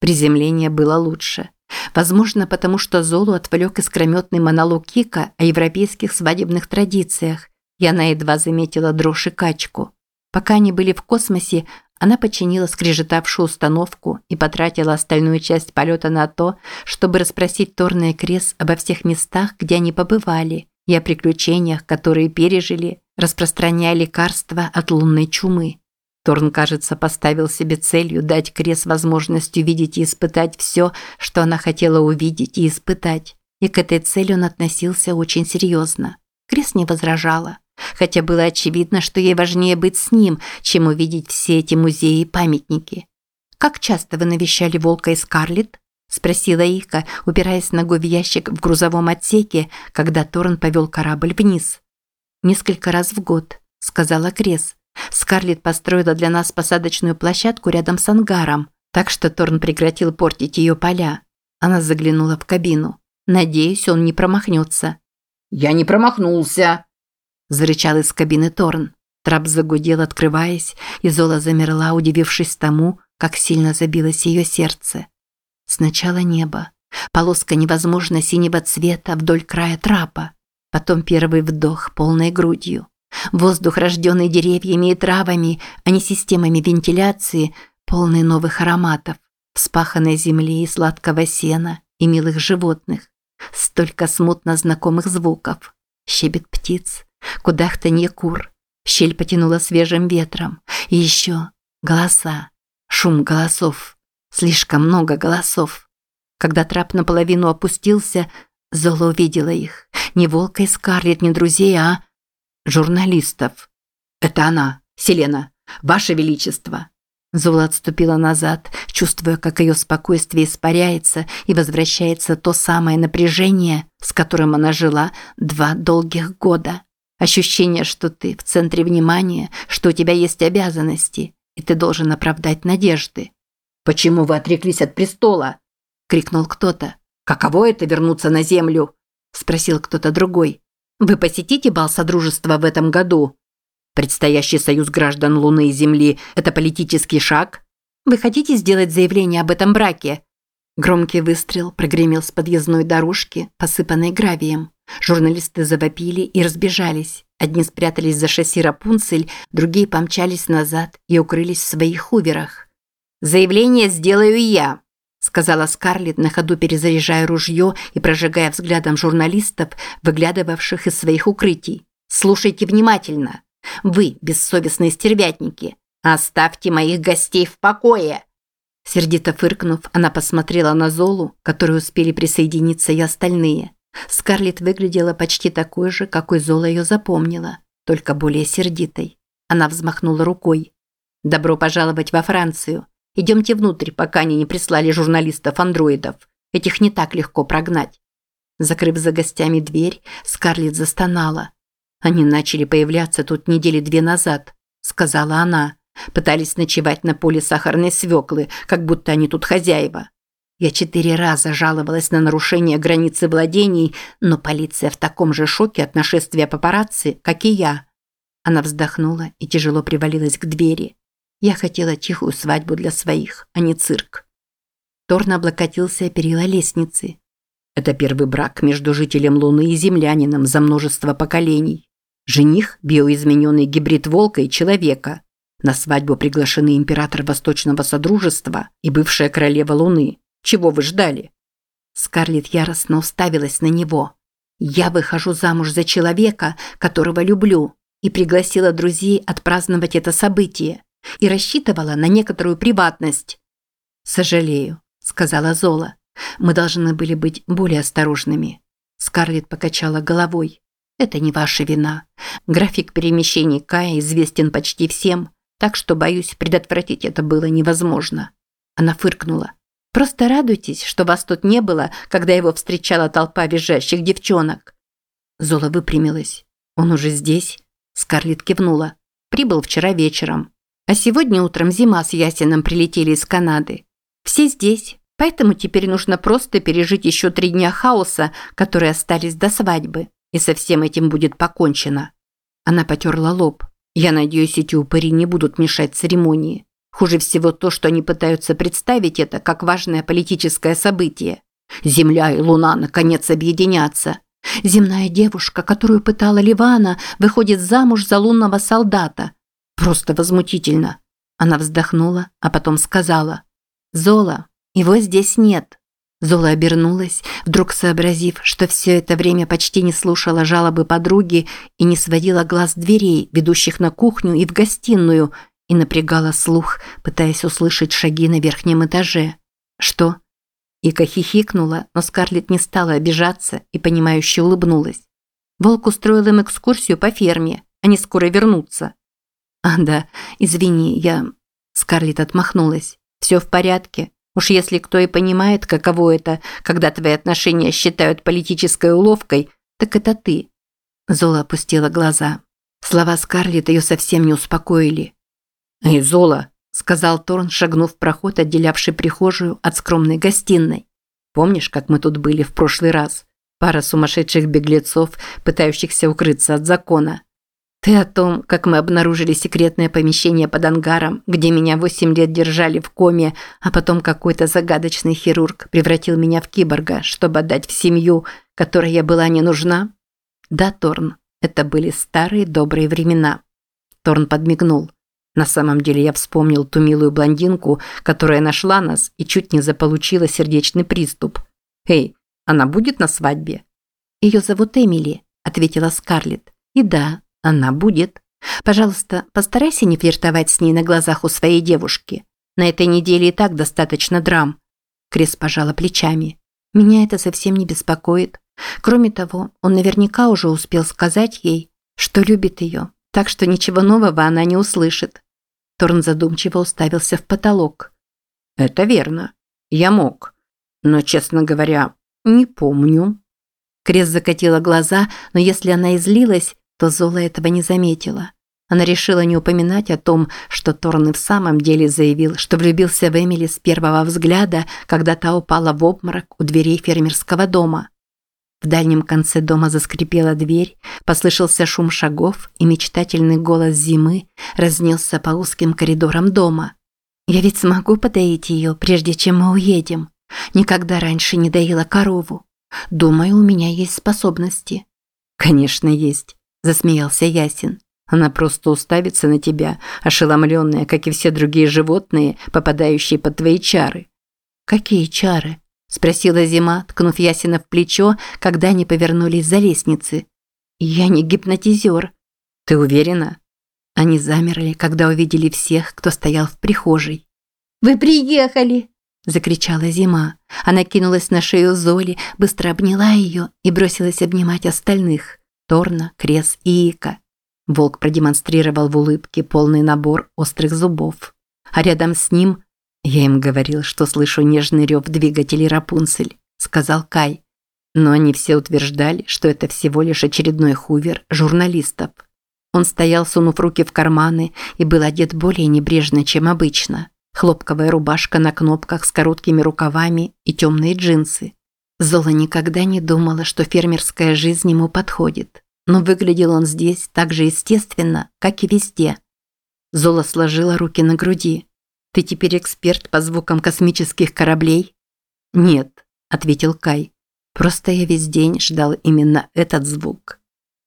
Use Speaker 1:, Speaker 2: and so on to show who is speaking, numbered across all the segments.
Speaker 1: Приземление было лучше. Возможно, потому что Золу отвлек искрометный монолог Кика о европейских свадебных традициях, и она едва заметила дрожь и качку. Пока они были в космосе, она починила скрежетавшую установку и потратила остальную часть полета на то, чтобы расспросить Торна и Крес обо всех местах, где они побывали, и о приключениях, которые пережили, распространяя лекарства от лунной чумы. Торн, кажется, поставил себе целью дать Крес возможность увидеть и испытать все, что она хотела увидеть и испытать. И к этой цели он относился очень серьезно. Крес не возражала, хотя было очевидно, что ей важнее быть с ним, чем увидеть все эти музеи и памятники. «Как часто вы навещали Волка и Скарлетт?» – спросила Ика, упираясь ногой в ящик в грузовом отсеке, когда Торн повел корабль вниз. «Несколько раз в год», – сказала Крес. Скарлетт построила для нас посадочную площадку рядом с ангаром, так что Торн прекратил портить ее поля. Она заглянула в кабину. Надеюсь, он не промахнется.
Speaker 2: «Я не промахнулся!»
Speaker 1: Зарычал из кабины Торн. Трап загудел, открываясь, и Зола замерла, удивившись тому, как сильно забилось ее сердце. Сначала небо. Полоска невозможно синего цвета вдоль края трапа. Потом первый вдох полной грудью. Воздух, рожденный деревьями и травами, а не системами вентиляции, полный новых ароматов, вспаханной земли и сладкого сена и милых животных. Столько смутно знакомых звуков. Щебет птиц, кудахтанье кур, щель потянула свежим ветром. И еще голоса, шум голосов, слишком много голосов. Когда трап наполовину опустился, Зола увидела их. Не волка и Скарлетт, не друзей, а журналистов. Это она, Селена, Ваше Величество. Зула отступила назад, чувствуя, как ее спокойствие испаряется и возвращается то самое напряжение, с которым она жила два долгих года. Ощущение, что ты в центре внимания, что у тебя есть обязанности, и ты должен оправдать надежды.
Speaker 2: «Почему вы отреклись от престола?» – крикнул кто-то. «Каково это вернуться на землю?» – спросил кто-то другой. Вы посетите бал Содружества в этом году? Предстоящий союз граждан Луны и Земли – это политический шаг? Вы хотите сделать заявление об этом браке? Громкий выстрел прогремел с подъездной дорожки, посыпанной гравием. Журналисты завопили и разбежались. Одни спрятались за шасси Рапунцель, другие помчались назад и укрылись в своих хуверах. «Заявление сделаю я», сказала Скарлетт, на ходу перезаряжая ружье и прожигая взглядом журналистов, выглядывавших из своих укрытий. «Слушайте внимательно. Вы, бессовестные стервятники, оставьте моих гостей в покое!» Сердито фыркнув, она посмотрела на Золу, которой успели присоединиться и остальные. Скарлетт выглядела почти такой же, какой Зола ее запомнила, только более сердитой. Она взмахнула рукой. «Добро пожаловать во Францию. Идемте внутрь, пока они не прислали журналистов-андроидов. Этих не так легко прогнать. Закрыв за гостями дверь, Скарлетт застонала. Они начали появляться тут недели две назад, сказала она. Пытались ночевать на поле сахарной свеклы, как будто они тут хозяева. Я четыре раза жаловалась на нарушение границы владений, но полиция в таком же шоке от нашествия папарацци, как и я. Она вздохнула и тяжело привалилась к двери. Я хотела тихую свадьбу для своих, а не цирк. Торн облокотился о перила лестницы. Это первый брак между жителем Луны и землянином за множество поколений. Жених – биоизмененный гибрид волка и человека. На свадьбу приглашены император Восточного Содружества и бывшая королева Луны. Чего вы ждали? Скарлетт яростно уставилась на него. «Я выхожу замуж за человека, которого люблю, и пригласила друзей отпраздновать это событие и рассчитывала на некоторую приватность. «Сожалею», – сказала Зола. «Мы должны были быть более осторожными». Скарлетт покачала головой. «Это не ваша вина. График перемещений Кая известен почти всем, так что, боюсь, предотвратить это было невозможно». Она фыркнула. «Просто радуйтесь, что вас тут не было, когда его встречала толпа визжащих девчонок». Зола выпрямилась. «Он уже здесь?» Скарлетт кивнула. «Прибыл вчера вечером. А сегодня утром Зима с Ясином прилетели из Канады. Все здесь, поэтому теперь нужно просто пережить еще три дня хаоса, которые остались до свадьбы. И со всем этим будет покончено. Она потерла лоб. Я надеюсь, эти упыри не будут мешать церемонии. Хуже всего то, что они пытаются представить это как важное политическое событие. Земля и Луна наконец объединятся. Земная девушка, которую пытала Ливана, выходит замуж за лунного солдата. Просто возмутительно. Она вздохнула, а потом сказала. «Зола, его здесь нет». Зола обернулась, вдруг сообразив, что все это время почти не слушала жалобы подруги и не сводила глаз дверей, ведущих на кухню и в гостиную, и напрягала слух, пытаясь услышать шаги на верхнем этаже. «Что?» Ика хихикнула, но Скарлетт не стала обижаться и понимающе улыбнулась. Волк устроил им экскурсию по ферме. Они скоро вернутся. «А, да, извини, я...» Скарлетт отмахнулась. «Все в порядке. Уж если кто и понимает, каково это, когда твои отношения считают политической уловкой, так это ты». Зола опустила глаза. Слова Скарлетт ее совсем не успокоили. «Эй, Зола!» – сказал Торн, шагнув в проход, отделявший прихожую от скромной гостиной. «Помнишь, как мы тут были в прошлый раз? Пара сумасшедших беглецов, пытающихся укрыться от закона. Ты о том, как мы обнаружили секретное помещение под ангаром, где меня восемь лет держали в коме, а потом какой-то загадочный хирург превратил меня в киборга, чтобы отдать в семью, которой я была не нужна? Да, Торн, это были старые добрые времена. Торн подмигнул. На самом деле я вспомнил ту милую блондинку, которая нашла нас и чуть не заполучила сердечный приступ. «Эй, она будет на свадьбе?» «Ее зовут Эмили», – ответила Скарлетт. «И да, она будет. Пожалуйста, постарайся не флиртовать с ней на глазах у своей девушки. На этой неделе и так достаточно драм». Крис пожала плечами. «Меня это совсем не беспокоит. Кроме того, он наверняка уже успел сказать ей, что любит ее, так что ничего нового она не услышит. Торн задумчиво уставился в потолок. «Это верно. Я мог. Но, честно говоря, не помню». Крес закатила глаза, но если она излилась, то Зола этого не заметила. Она решила не упоминать о том, что Торн и в самом деле заявил, что влюбился в Эмили с первого взгляда, когда та упала в обморок у дверей фермерского дома. В дальнем конце дома заскрипела дверь, послышался шум шагов, и мечтательный голос зимы разнесся по узким коридорам дома. «Я ведь смогу подоить ее, прежде чем мы уедем. Никогда раньше не доила корову. Думаю, у меня есть способности». «Конечно, есть», – засмеялся Ясин. «Она просто уставится на тебя, ошеломленная, как и все другие животные, попадающие под твои чары». «Какие чары?» спросила Зима, ткнув Ясина в плечо, когда они повернулись за лестницы. Я не гипнотизер. Ты уверена? Они замерли, когда увидели всех, кто стоял в прихожей. Вы приехали, закричала Зима. Она кинулась на шею Золи, быстро обняла ее и бросилась обнимать остальных: Торна, Крес и Ика. Волк продемонстрировал в улыбке полный набор острых зубов, а рядом с ним «Я им говорил, что слышу нежный рев двигателей Рапунцель», – сказал Кай. Но они все утверждали, что это всего лишь очередной хувер журналистов. Он стоял, сунув руки в карманы, и был одет более небрежно, чем обычно. Хлопковая рубашка на кнопках с короткими рукавами и темные джинсы. Зола никогда не думала, что фермерская жизнь ему подходит. Но выглядел он здесь так же естественно, как и везде. Зола сложила руки на груди. Ты теперь эксперт по звукам космических кораблей? Нет, ответил Кай. Просто я весь день ждал именно этот звук.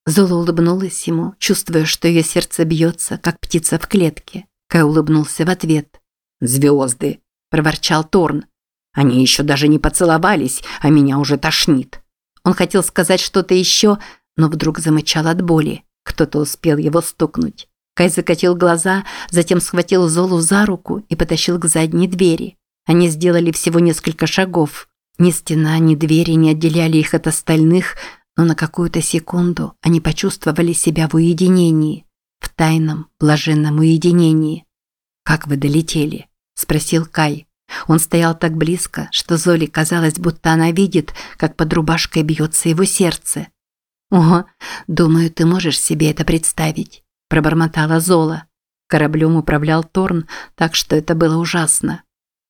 Speaker 2: Зола улыбнулась ему, чувствуя, что ее сердце бьется, как птица в клетке. Кай улыбнулся в ответ. «Звезды!» – проворчал Торн. «Они еще даже не поцеловались, а меня уже тошнит». Он хотел сказать что-то еще, но вдруг замычал от боли. Кто-то успел его стукнуть. Кай закатил глаза, затем схватил Золу за руку и потащил к задней двери. Они сделали всего несколько шагов. Ни стена, ни двери не отделяли их от остальных, но на какую-то секунду они почувствовали себя в уединении, в тайном, блаженном уединении. «Как вы долетели?» – спросил Кай. Он стоял так близко, что Золе казалось, будто она видит, как под рубашкой бьется его сердце. «Ого, думаю, ты можешь себе это представить пробормотала Зола. Кораблем управлял Торн, так что это было ужасно.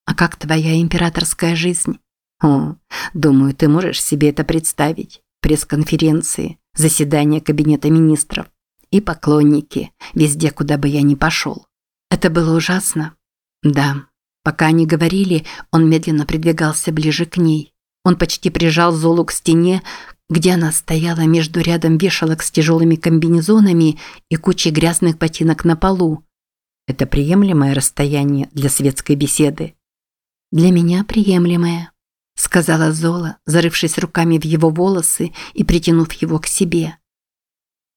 Speaker 2: А как твоя императорская жизнь? О, думаю, ты можешь себе это представить. Пресс-конференции, заседания кабинета министров и поклонники, везде, куда бы я ни пошел. Это было ужасно.
Speaker 1: Да. Пока они говорили, он медленно придвигался ближе к ней. Он почти прижал Золу к стене, где она стояла между рядом вешалок с тяжелыми комбинезонами и кучей грязных ботинок на полу. Это приемлемое расстояние для светской беседы. Для меня приемлемое, сказала Зола, зарывшись руками в его волосы и притянув его к себе.